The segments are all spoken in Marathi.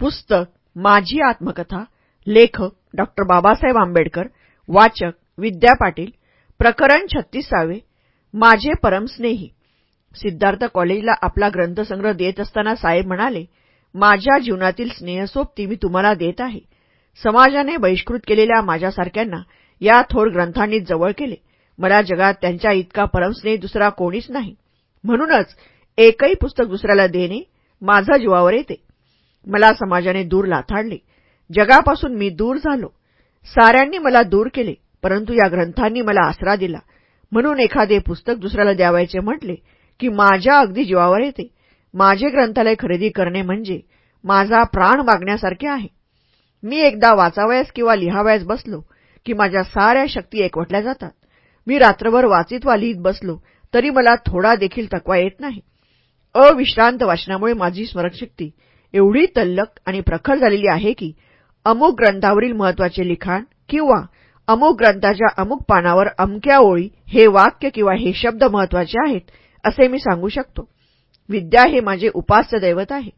पुस्तक माझी आत्मकथा लेखक डॉक्टर बाबासाहेब आंबेडकर वाचक विद्या पाटील प्रकरण छत्तीसावे माझे परमस्नेही. सिद्धार्थ कॉलेजला आपला ग्रंथसंग्रह देत असताना साहेब म्हणाले माझ्या जीवनातील स्नेहसोबती मी तुम्हाला देत आहे. समाजाने बहिष्कृत केलेल्या माझ्यासारख्यांना या थोर ग्रंथांनी जवळ केले. मला जगात त्यांच्या इतका परमस्नेही दुसरा कोणीच नाही. म्हणूनच एकही पुस्तक दुसऱ्याला देणे माझा जीवावर येते. मला समाजाने दूर लाथाडले जगापासून मी दूर झालो. साऱ्यांनी मला दूर केले परंतु या ग्रंथांनी मला आसरा दिला. म्हणून एखादे पुस्तक दुसऱ्याला द्यावायचे म्हटले की माझ्या अगदी जीवावर येते. माझे ग्रंथालय खरेदी करणे म्हणजे माझा प्राण मागण्यासारखे आहे. मी एकदा वाचावयास किंवा लिहावयास बसलो की माझ्या साऱ्या शक्ती एकवटल्या जातात. मी रात्रभर वाचित वा लिहित बसलो तरी मला थोडा देखील तकवा येत नाही. अविश्रांत वाचनामुळे माझी स्मरणशक्ती एवढी तल्लक आणि प्रखर झालेली आहे की अमुक ग्रंथावरील महत्त्वाचे लिखाण किंवा अमुक ग्रंथाच्या अमुक पानावर अमक्या ओळी हे वाक्य किंवा हे शब्द महत्त्वाचे आहेत असे मी सांगू शकतो. विद्या हे माझे उपास्य दैवत आहे.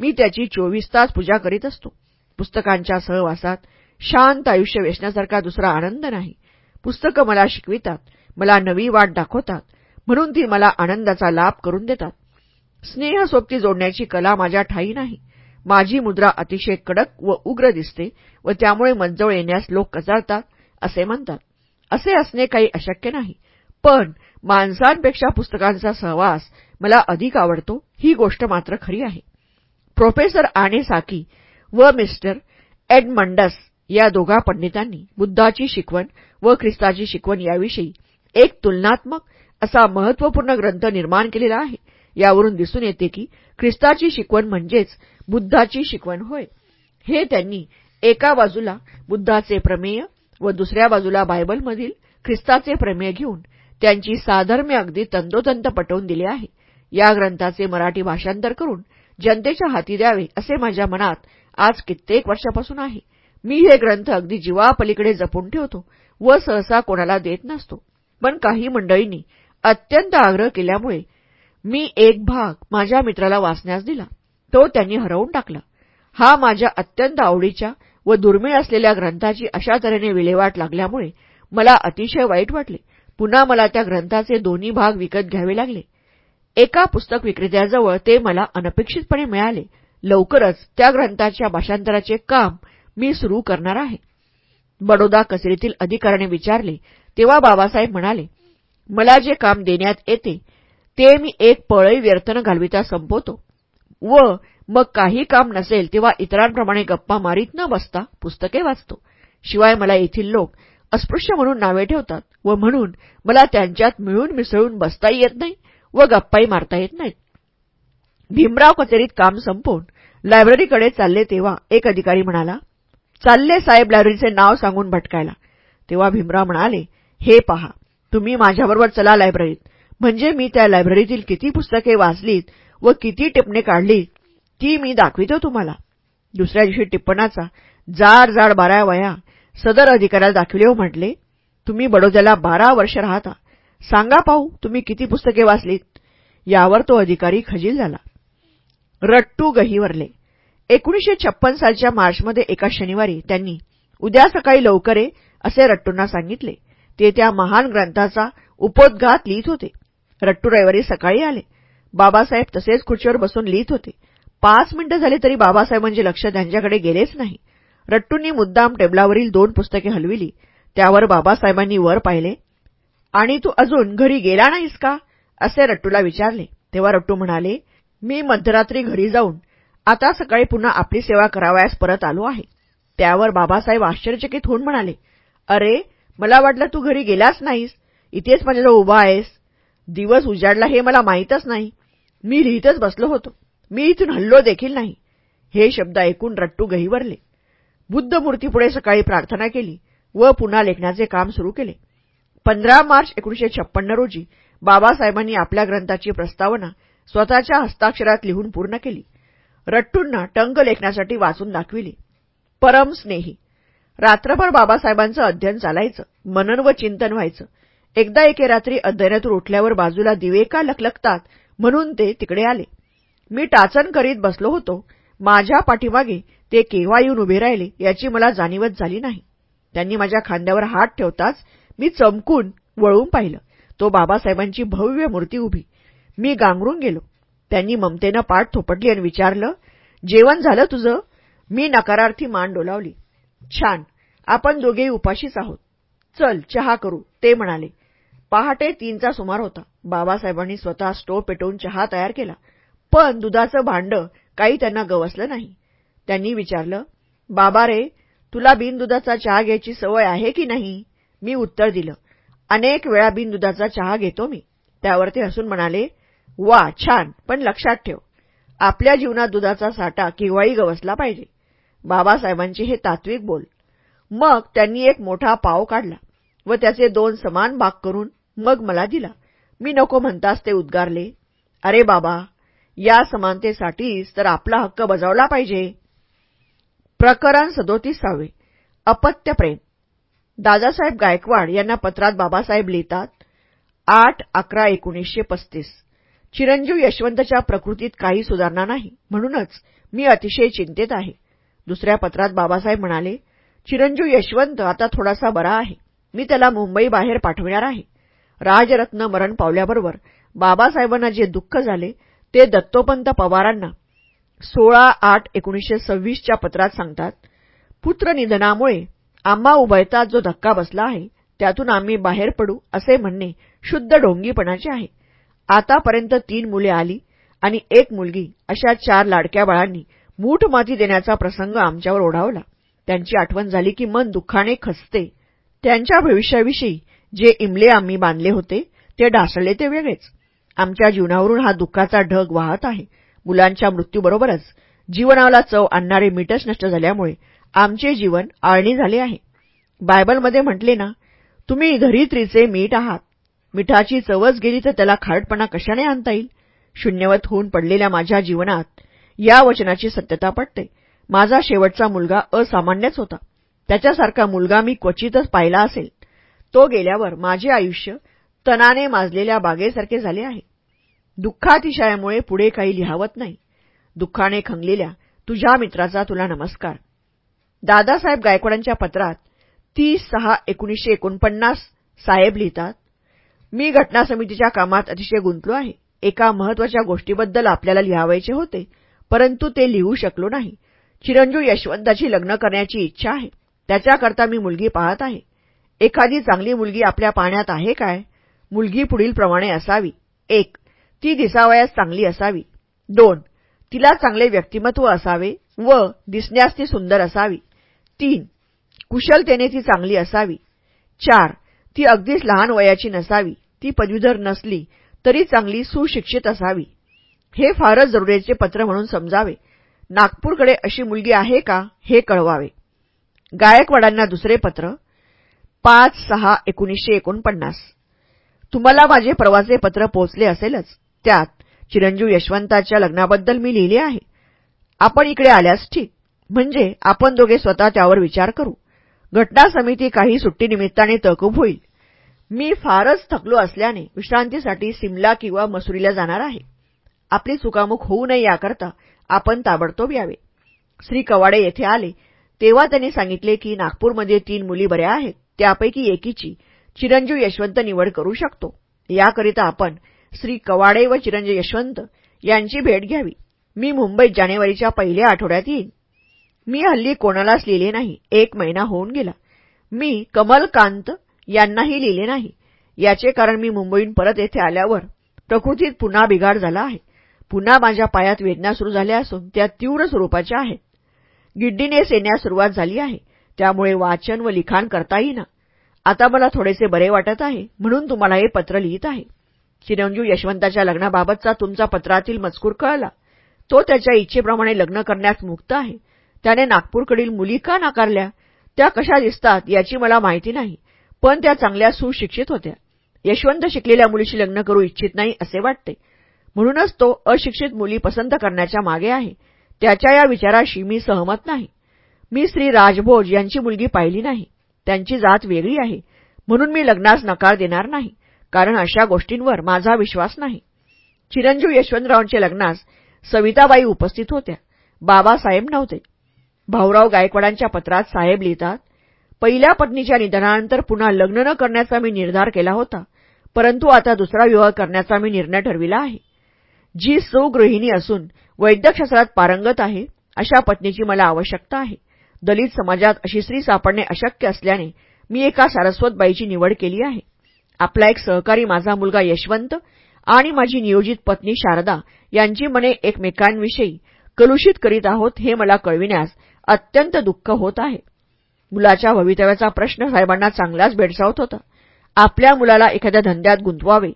मी त्याची चोवीस तास पूजा करीत असतो. पुस्तकांच्या सहवासात शांत आयुष्य वेचण्यासारखा दुसरा आनंद नाही. पुस्तकं मला शिकवितात मला नवी वाट दाखवतात म्हणून ती मला आनंदाचा लाभ करून देतात. स्नेह सोबती जोडण्याची कला माझ्या ठाई नाही. माझी मुद्रा अतिशय कडक व उग्र दिसते व त्यामुळे मज्जवळ येण्यास लोक कचारतात असे म्हणतात. असे असणे काही अशक्य नाही. पण माणसांपेक्षा पुस्तकांचा सहवास मला अधिक आवडतो ही गोष्ट मात्र खरी आहे. प्रोफेसर आणे साकी व मिस्टर एडमंडस या दोघा पंडितांनी बुद्धाची शिकवण व ख्रिस्ताची शिकवण याविषयी एक तुलनात्मक असा महत्त्वपूर्ण ग्रंथ निर्माण केलेला आहे. यावरून दिसून येते की ख्रिस्ताची शिकवण म्हणजेच बुद्धाची शिकवण होय. हे त्यांनी एका बाजूला बुद्धाचे प्रमेय व दुसऱ्या बाजूला बायबलमधील ख्रिस्ताचे प्रमेय घेऊन त्यांची साधर्म्य अगदी तंतोतंत पटवून दिले आहे. या ग्रंथाचे मराठी भाषांतर करून जनतेच्या हाती द्यावे असे माझ्या मनात आज कित्येक वर्षापासून आहे. मी हे ग्रंथ अगदी जीवापलीकडे जपून ठेवतो व सहसा कोणाला देत नसतो. पण काही मंडळींनी अत्यंत आग्रह केल्यामुळे मी एक भाग माझ्या मित्राला वाचण्यास दिला. तो त्यांनी हरवून टाकला. हा माझ्या अत्यंत आवडीच्या व दुर्मिळ असलेल्या ग्रंथाची अशा तऱ्हेने विल्हेवाट लागल्यामुळे मला अतिशय वाईट वाटले. पुन्हा मला त्या ग्रंथाचे दोन्ही भाग विकत घ्यावे लागले. एका पुस्तक विक्रेत्याजवळ ते मला अनपेक्षितपणे मिळाले. लवकरच त्या ग्रंथाच्या भाषांतराचे काम मी सुरू करणार आहे. बडोदा कचेरीतील अधिकाऱ्याने विचारले तेव्हा बाबासाहेब म्हणाले मला जे काम देण्यात येते ते मी एक पळई व्यर्थन घालविता संपवतो. व मग काही काम नसेल तेव्हा इतरांप्रमाणे गप्पा मारीत न बसता पुस्तके वाचतो. शिवाय मला येथील लोक अस्पृश्य म्हणून नावे ठेवतात व म्हणून मला त्यांच्यात मिळून मिसळून बसताही येत नाही व गप्पाही मारता येत नाहीत. भीमराव कचेरीत काम संपवून लायब्ररीकडे चालले तेव्हा एक अधिकारी म्हणाला चालले साहेब लायब्ररीचे नाव सांगून भटकायला. तेव्हा भीमराव म्हणाले हे पहा तुम्ही माझ्याबरोबर चला लायब्ररीत. म्हणजे मी त्या लायब्ररीतील किती पुस्तके वाचलीत व किती टिपणे काढली ती मी दाखवितो तुम्हाला. दुसऱ्या दिवशी टिप्पणाचा जाड जाड बारा वया सदर अधिकाऱ्याला दाखविले व म्हटले तुम्ही बडोद्याला बारा वर्ष राहता. सांगा पाहू तुम्ही किती पुस्तके वाचलीत? यावर तो अधिकारी खजील झाला. रट्टू गहीवरले एकोणीशे छप्पन सालच्या मार्चमध्ये एका शनिवारी त्यांनी उद्या सकाळी लवकर असे रट्टूंना सांगितले. ते त्या महान ग्रंथाचा उपोद्घात लिहित होते. रट्टू रविवारी सकाळी आले. बाबासाहेब तसेच खुर्चीवर बसून लिहित होते. पाच मिनिटं झाली तरी बाबासाहेबांचे लक्ष त्यांच्याकडे गेलेच नाही. रट्टूंनी मुद्दाम टेबलावरील दोन पुस्तके हलविली. त्यावर बाबासाहेबांनी वर पाहिले. आणि तू अजून घरी गेला नाहीस का? असे रट्टूला विचारले. तेव्हा रट्टू म्हणाले मी मध्यरात्री घरी जाऊन आता सकाळी पुन्हा आपली सेवा करावयास परत आलो आहे. त्यावर बाबासाहेब आश्चर्यचकित होऊन म्हणाले अरे मला वाटलं तू घरी गेलाच नाहीस. इथेच माझ्याजवळ उभा आहेस. दिवस उजाडला हे मला माहीतच नाही. मी लिहितच बसलो होतो. मी इथून हल्लो देखील नाही. हे शब्द ऐकून रट्टू गहीवरले. बुद्धमूर्तीपुढे सकाळी प्रार्थना केली व पुन्हा लेखनाचे काम सुरू केले. पंधरा मार्च एकोणीशे छप्पन्न रोजी बाबासाहेबांनी आपल्या ग्रंथाची प्रस्तावना स्वतःच्या हस्ताक्षरात लिहून पूर्ण केली. रट्टूंना टंक लेखनासाठी वाचून दाखविली. परम स्नेही. रात्रभर बाबासाहेबांचं अध्ययन चालायचं. मनन व चिंतन व्हायचं. एकदा एके रात्री अध्ययनातून उठल्यावर बाजूला दिवे का लखलखतात म्हणून ते तिकडे आले. मी टाचन करीत बसलो होतो. माझ्या पाठीमागे ते केव्हा येऊन उभे राहिले याची मला जाणीवच झाली नाही. त्यांनी माझ्या खांद्यावर हात ठेवताच मी चमकून वळून पाहिलं. तो बाबासाहेबांची भव्य मूर्ती उभी. मी गांगरून गेलो. त्यांनी ममतेनं पाठ थोपटली आणि विचारलं जेवण झालं तुझं? मी नकारार्थी मान डोलावली. छान. आपण दोघेही उपाशीच आहोत. चल चहा करू ते म्हणाले. पहाटे तीनचा सुमार होता. बाबासाहेबांनी स्वतः स्टोव पेटवून चहा तयार केला. पण दुधाचं भांड काही त्यांना गवसलं नाही. त्यांनी विचारलं बाबा रे तुला बिनदुधाचा चहा घ्यायची सवय आहे की नाही? मी उत्तर दिलं अनेक वेळा बिनदुधाचा चहा घेतो मी. त्यावर ते हसून म्हणाले वा छान पण लक्षात ठेव आपल्या जीवनात दुधाचा साठा केव्हाही गवसला पाहिजे. बाबासाहेबांचे हे तात्विक बोल. मग त्यांनी एक मोठा पाव काढला. व त्याचे दोन समान भाग करून मग मला दिला. मी नको म्हणताच ते उद्गारले. अरे बाबा या समानतेसाठीच तर आपला हक्क बजावला पाहिजे. प्रकरण सदोतीसावे. अपत्य प्रेम. दादासाहेब गायकवाड यांना पत्रात बाबासाहेब लिहितात आठ अकरा एकोणीसशे पस्तीस. चिरंजीव यशवंतच्या प्रकृतीत काही सुधारणा नाही. म्हणूनच मी अतिशय चिंतेत आहे. दुसऱ्या पत्रात बाबासाहेब म्हणाले चिरंजीव यशवंत आता थोडासा बरा आहे. मी त्याला मुंबई बाहेर पाठवणार आहे. राजरत्न मरण पावल्याबरोबर बाबासाहेबांना जे दुःख झाले ते दत्तोपंत पवारांना सोळा आठ एकोणीसशे सव्वीसच्या पत्रात सांगतात पुत्रनिधनामुळे आम्हा उभयता जो धक्का बसला आहे त्यातून आम्ही बाहेर पडू असे म्हणणे शुद्ध ढोंगीपणाचे आहे. आतापर्यंत तीन मुले आली आणि एक मुलगी अशा चार लाडक्या बाळांनी मूठ माती देण्याचा प्रसंग आमच्यावर ओढावला. त्यांची आठवण झाली की मन दुःखाने खचते त्यांच्या भविष्याविषयी जे इमले आम्ही बांधले होते ते ढासळले ते वेगळेच. आमच्या जीवनावरून हा दुःखाचा ढग वाहत आहे. मुलांच्या मृत्यूबरोबरच जीवनाला चव आणणारे मीठच नष्ट झाल्यामुळे आमचे जीवन आळणी झाले आहे. बायबलमध्ये म्हटले ना तुम्ही धरित्रीचे मीठ आहात. मिठाची चवच गेली तर त्याला खारटपणा कशाने आणता येईल? शून्यवत होऊन पडलेल्या माझ्या जीवनात या वचनाची सत्यता पटते. माझा शेवटचा मुलगा असामान्यच होता. त्याच्यासारखा मुलगा मी क्वचितच पाहिला असेल. तो गेल्यावर माझे आयुष्य तणाने माजलेल्या बागेसारखे झाले आहे. दुःखातिशयामुळे पुढे काही लिहावत नाही. दुःखाने खंगलेल्या तुझ्या मित्राचा तुला नमस्कार. दादासाहेब गायकवाडांच्या पत्रात तीस सहा एकोणीसशे एकोणपन्नास साहेब लिहितात मी घटना समितीच्या कामात अतिशय गुंतलो आहे. एका महत्त्वाच्या गोष्टीबद्दल आपल्याला लिहावायचे होते परंतु ते लिहू शकलो नाही. चिरंजीव यशवंताची लग्न करण्याची इच्छा आहे. त्याच्याकरता मी मुलगी पाहत आहे. एखादी चांगली मुलगी आपल्या पाण्यात आहे काय? मुलगी पुढीलप्रमाणे असावी. एक ती दिसावयास चांगली असावी. दोन तिला चांगले व्यक्तिमत्व असावे व दिसण्यास ती सुंदर असावी. तीन कुशलतेने ती चांगली असावी. चार ती अगदीच लहान वयाची नसावी. ती पदवीधर नसली तरी चांगली सुशिक्षित असावी. हे फारच जरुरीचे पत्र म्हणून समजावे. नागपूरकडे अशी मुलगी आहे का? हे कळवावे. गायकवाडांना दुसरे पत्र पाच सहा एकोणीसशे एकोणपन्नास. तुम्हाला माझे प्रवासे पत्र पोचले असेलच. त्यात चिरंजीव यशवंताच्या लग्नाबद्दल मी लिहिले आहे. आपण इकडे आल्यास ठीक. म्हणजे आपण दोघे स्वतः त्यावर विचार करू. घटना समिती काही सुट्टीनिमित्ताने तहकूब होईल. मी फारच थकलो असल्याने विश्रांतीसाठी सिमला किंवा मसुरीला जाणार आहे. आपली चुकामुक होऊ नये याकरता आपण ताबडतोब यावे. श्री कवाडे येथे आले. तेव्हा त्यांनी सांगितले की नागपूरमध्ये तीन मुली बऱ्या आहेत त्यापैकी एकीची चिरंजीव यशवंत निवड करू शकतो. याकरिता आपण श्री कवाडे व चिरंजीव यशवंत यांची भेट घ्यावी. मी मुंबईत जानेवारीच्या पहिल्या आठवड्यात येईन. मी हल्ली कोणालाच लिहिले नाही एक महिना होऊन गेला. मी कमलकांत यांनाही लिहिले नाही. याचे कारण मी मुंबईहून परत येथे आल्यावर प्रकृतीत पुन्हा बिघाड झाला आहे. पुन्हा माझ्या पायात वेदना सुरू झाल्या असून त्या तीव्र स्वरूपाच्या आहेत. गिड्डीनेस येण्यास सुरुवात झाली आहे. त्यामुळे वाचन व लिखाण करता येईना. आता मला थोडेसे बरे वाटत आहे म्हणून तुम्हाला हे पत्र लिहित आहे. चिरंजीव यशवंताच्या लग्नाबाबतचा तुमचा पत्रातील मजकूर कळला. तो त्याच्या इच्छेप्रमाणे लग्न करण्यास मुक्त आहे. त्याने नागपूरकडील मुली का नाकारल्या? त्या कशा दिसतात याची मला माहिती नाही पण त्या चांगल्या सुशिक्षित होत्या. यशवंत शिकलेल्या मुलीशी लग्न करू इच्छित नाही असे वाटते. म्हणूनच तो अशिक्षित मुली पसंत करण्याच्या मागे आहे. त्याच्या या विचाराशी मी सहमत नाही. मी श्री राजभोज यांची मुलगी पाहिली नाही. त्यांची जात वेगळी आहे. म्हणून मी लग्नास नकार देणार नाही. कारण अशा गोष्टींवर माझा विश्वास नाही. चिरंजीव यशवंतरावांच्या लग्नास सविताबाई उपस्थित होत्या. बाबासाहेब नव्हते. भाऊराव गायकवाडांच्या पत्रात साहेब लिहितात पहिल्या पत्नीच्या निधनानंतर पुन्हा लग्न न करण्याचा मी निर्धार केला होता. परंतु आता दुसरा विवाह करण्याचा मी निर्णय ठरविला आहे. जी सुगृहिणी असून वैद्यकशास्त्रात पारंगत आहे अशा पत्नीची मला आवश्यकता आहे. दलित समाजात अशी स्त्री सापडणे अशक्य असल्याने मी एका सारस्वतबाईची निवड केली आहे. आपला एक सहकारी माझा मुलगा यशवंत आणि माझी नियोजित पत्नी शारदा यांची मने एकमेकांविषयी कलुषित करीत आहोत हे मला कळविण्यास अत्यंत दुःख होत आहे. मुलाच्या भवितव्याचा प्रश्न साहेबांना चांगलाच भेडसावत होता. आपल्या मुलाला एखाद्या धंद्यात गुंतवावे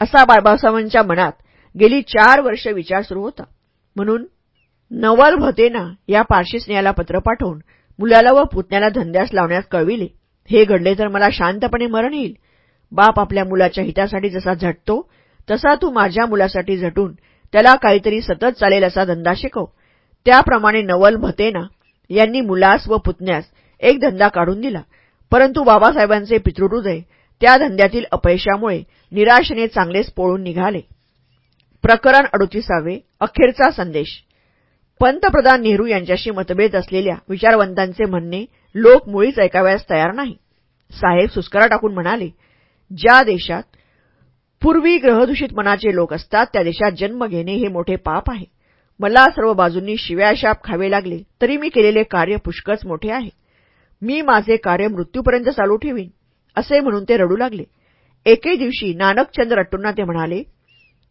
असा बाबासाहेबांच्या मनात गेली चार वर्ष विचार सुरू होता. म्हणून नवल भतेना या पारशी स्नेहाला पत्र पाठवून मुलाला व पुतण्याला धंद्यास लावण्यास कळविले. हे घडले तर मला शांतपणे मरण येईल. बाप आपल्या मुलाच्या हितासाठी जसा झटतो तसा तू माझ्या मुलासाठी झटून त्याला काहीतरी सतत चालेल असा धंदा शिकव. त्याप्रमाणे नवल भतेना यांनी मुलास व पुतण्यास एक धंदा काढून दिला. परंतु बाबासाहेबांचे पितृहृदय त्या धंद्यातील अपयशामुळे निराशेने चांगलेच पोळून निघाले. प्रकरण अडुतीसावे अखेरचा संदेश. पंतप्रधान नेहरू यांच्याशी मतभेद असलेल्या विचारवंतांचे म्हणणे लोक मुळीच ऐकाव्यास तयार नाही. साहेब सुस्करा टाकून म्हणाले ज्या देशात पूर्वी ग्रहदूषित मनाचे लोक असतात त्या देशात जन्म घेणे हे मोठे पाप आहे. मला सर्व बाजूंनी शिव्याशाप खावे लागले तरी मी केलेले कार्य पुष्कळच मोठे आहे. मी माझे कार्य मृत्यूपर्यंत चालू ठेवीन असे म्हणून ते रडू लागले. एके दिवशी नानकचंद रट्टूंना ते म्हणाले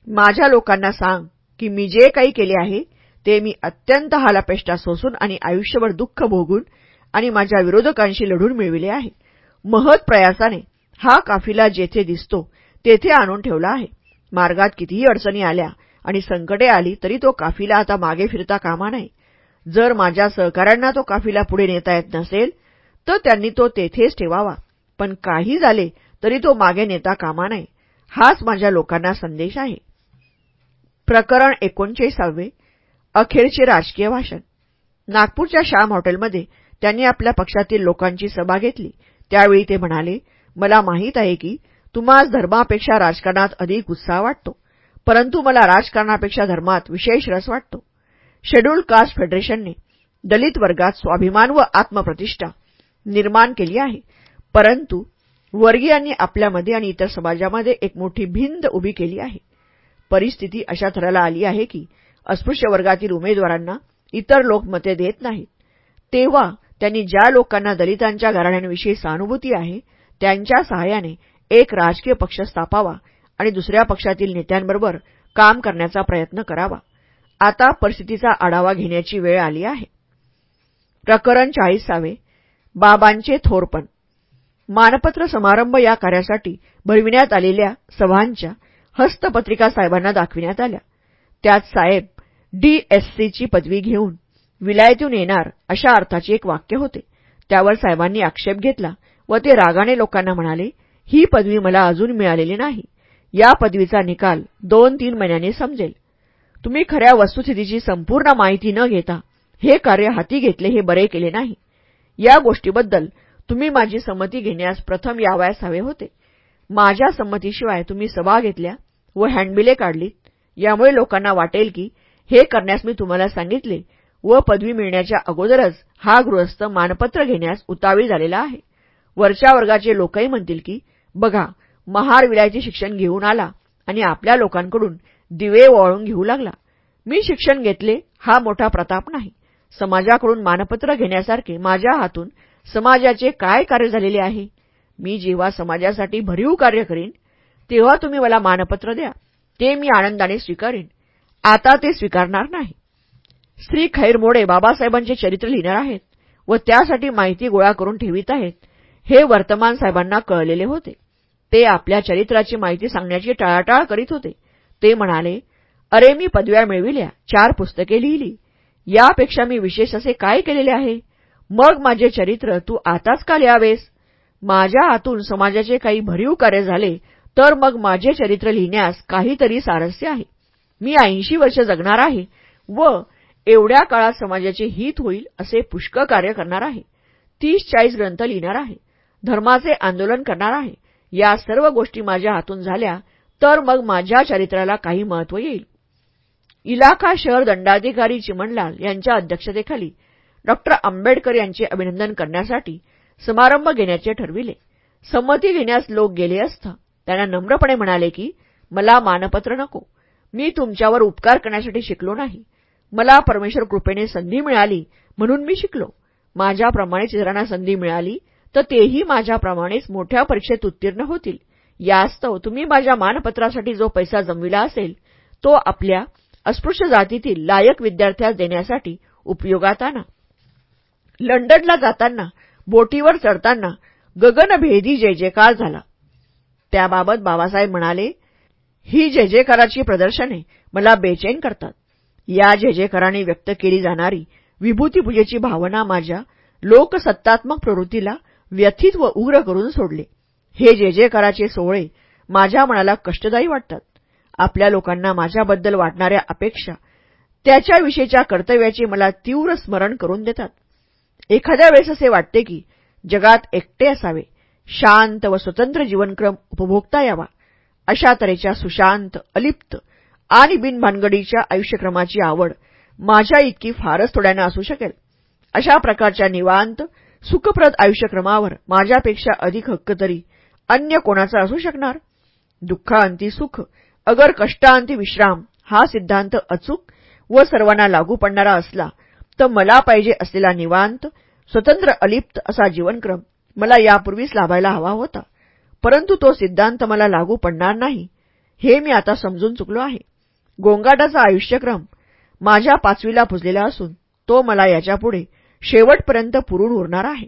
माझ्या लोकांना सांग की मी जे काही केले आहे ते मी अत्यंत हालापेष्टा सोसून आणि आयुष्यभर दुःख भोगून आणि माझ्या विरोधकांशी लढून मिळविले आहे. महत प्रयासाने हा काफिला जेथे दिसतो तेथे आणून ठेवला आहे. मार्गात कितीही अडचणी आल्या आणि संकटे आली तरी तो काफिला आता मागे फिरता कामा नाही जर माझ्या सहकाऱ्यांना तो काफिला पुढे नेता येत नसेल तर त्यांनी तो तेथेच ठेवावा. पण काही झाले तरी तो मागे नेता कामा नये. हाच माझ्या लोकांना संदेश आहे. प्रकरण एकोणचाळीसावे अखेरचे राजकीय भाषण. नागपूरच्या श्याम हॉटेलमध्ये त्यांनी आपल्या पक्षातील लोकांची सभा घेतली. त्यावेळी ते म्हणाले मला माहीत आहे की तुम्हाला धर्मापेक्षा राजकारणात अधिक उत्साह वाटतो परंतु मला राजकारणापेक्षा धर्मात विशेष रस वाटतो. शेड्यूल्ड कास्ट फेडरेशनने दलित वर्गात स्वाभिमान व आत्मप्रतिष्ठा निर्माण केली आहे. परंतु वर्गीयांनी आपल्यामध्ये आणि इतर समाजामध्ये एक मोठी भिंत उभी केली आहे. परिस्थिती अशा थराला आली आहे की अस्पृश्य वर्गातील उमेदवारांना इतर लोक मते देत नाहीत. तेव्हा त्यांनी ज्या लोकांना दलितांच्या घराण्यांविषयी सहानुभूती आहे त्यांच्या सहाय्याने एक राजकीय पक्ष स्थापावा आणि दुसऱ्या पक्षातील नेत्यांबरोबर काम करण्याचा प्रयत्न करावा. आता परिस्थितीचा आढावा घेण्याची वेळ आली आहे. प्रकरण चाळीसावे. बाबांचे थोरपण. मानपत्र समारंभ या कार्यासाठी भरविण्यात आलेल्या सभांच्या हस्तपत्रिका साहेबांना दाखविण्यात आल्या. त्यात साहेब डीएससीची पदवी घेऊन विलायतून येणार अशा अर्थाचे एक वाक्य होते. त्यावर साहेबांनी आक्षेप घेतला व ते रागाने लोकांना म्हणाले ही पदवी मला अजून मिळालेली नाही. या पदवीचा निकाल दोन तीन महिन्यांनी समजेल. तुम्ही खऱ्या वस्तुस्थितीची संपूर्ण माहिती न घेता हे कार्य हाती घेतले हे बरे केले नाही. या गोष्टीबद्दल तुम्ही माझी संमती घेण्यास प्रथम यावयास हवे होते. माझ्या संमतीशिवाय तुम्ही सभा घेतल्या व हँडबिले काढलीत यामुळे लोकांना वाटेल की हे करण्यास मी तुम्हाला सांगितले व पदवी मिळण्याच्या अगोदरच हा गृहस्थ मानपत्र घेण्यास उतावीळ झालेला आहे. वरच्या वर्गाचे लोकही म्हणतील की बघा महार विलायचे शिक्षण घेऊन आला आणि आपल्या लोकांकडून दिवे वळून घेऊ लागला. मी शिक्षण घेतले हा मोठा प्रताप नाही. समाजाकडून मानपत्र घेण्यासारखे माझ्या हातून समाजाचे काय कार्य झालेले आहे? मी जेव्हा समाजासाठी भरीव कार्य करीन तेव्हा तुम्ही मला मानपत्र द्या. ते मी आनंदाने स्वीकारेन. आता ते स्वीकारणार नाही. श्री खैरमोडे बाबासाहेबांचे चरित्र लिहिणार आहेत व त्यासाठी माहिती गोळा करून ठेवित आहेत हे वर्तमान साहेबांना कळलेले होते. ते आपल्या चरित्राची माहिती सांगण्याची टाळाटाळ करीत होते. ते म्हणाले अरे मी पदव्या मिळविल्या चार पुस्तके लिहिली. यापेक्षा मी विशेष असे काय केलेले आहे? मग माझे चरित्र तू आताच का लिहावेस? माझ्या हातून समाजाचे काही भरीव कार्य झाले तर मग माझे चरित्र लिहिण्यास काहीतरी सारस्य आहे. मी ऐंशी वर्ष जगणार आहे व एवढ्या काळात समाजाचे हित होईल असे पुष्कळ कार्य करणार आहे. तीस चाळीस ग्रंथ लिहिणार आहे. धर्माचे आंदोलन करणार आहे. या सर्व गोष्टी माझ्या हातून झाल्या तर मग माझ्या चरित्राला काही महत्त्व येईल. इलाका शहर दंडाधिकारी चिमणलाल यांच्या अध्यक्षतेखाली डॉक्टर आंबेडकर यांचे अभिनंदन करण्यासाठी समारंभ घेण्याचे ठरविले. संमती घेण्यास लोक गेले असता त्यांना नम्रपणे म्हणाले की मला मानपत्र नको. मी तुमच्यावर उपकार करण्यासाठी शिकलो नाही. मला परमेश्वर कृपेने संधी मिळाली म्हणून मी शिकलो. माझ्याप्रमाणेच इतरांना संधी मिळाली तर तेही माझ्याप्रमाणेच मोठ्या परीक्षेत उत्तीर्ण होतील. यास्तव तुम्ही माझ्या मानपत्रासाठी जो पैसा जमविला असेल तो आपल्या अस्पृश्य जातीतील लायक विद्यार्थ्यास देण्यासाठी उपयोगात आणा. लंडनला जाताना बोटीवर चढताना गगनभेदी जय जयकार झाला. त्याबाबत बाबासाहेब म्हणाले ही जय जयकाराची प्रदर्शने मला बेचैन करतात. या जय जयकाराने व्यक्त केली जाणारी विभूतीपूजेची भावना माझ्या लोकसत्तात्मक प्रवृत्तीला व्यथित व उग्र करून सोडले. हे जे जयकाराचे सोहळे माझ्या मनाला कष्टदायी वाटतात. आपल्या लोकांना माझ्याबद्दल वाटणाऱ्या अपेक्षा त्याच्याविषयीच्या कर्तव्याचे मला तीव्र स्मरण करून देतात. एखाद्या वेळेस असे वाटते की जगात एकटे असावे. शांत व स्वतंत्र जीवनक्रम उपभोगता यावा. अशा तऱ्हेच्या सुशांत अलिप्त आणि बिनभानगडीच्या आयुष्यक्रमाची आवड माझ्या इतकी फारच थोड्यानं असू शकेल. अशा प्रकारच्या निवांत सुखप्रद आयुष्यक्रमावर माझ्यापेक्षा अधिक हक्क तरी अन्य कोणाचा असू शकणार? दुःखांती सुख अगर कष्टांती विश्राम हा सिद्धांत अचूक व सर्वांना लागू पडणारा असला तर मला पाहिजे असलेला निवांत स्वतंत्र अलिप्त असा जीवनक्रम मला यापूर्वीच लाभायला हवा होता. परंतु तो सिद्धांत मला लागू पडणार नाही हे मी आता समजून चुकलो आहे. गोंगाटाचा आयुष्यक्रम माझ्या पाचवीला पुजलेला असून तो मला याच्यापुढे शेवटपर्यंत पुरून उरणार आहे.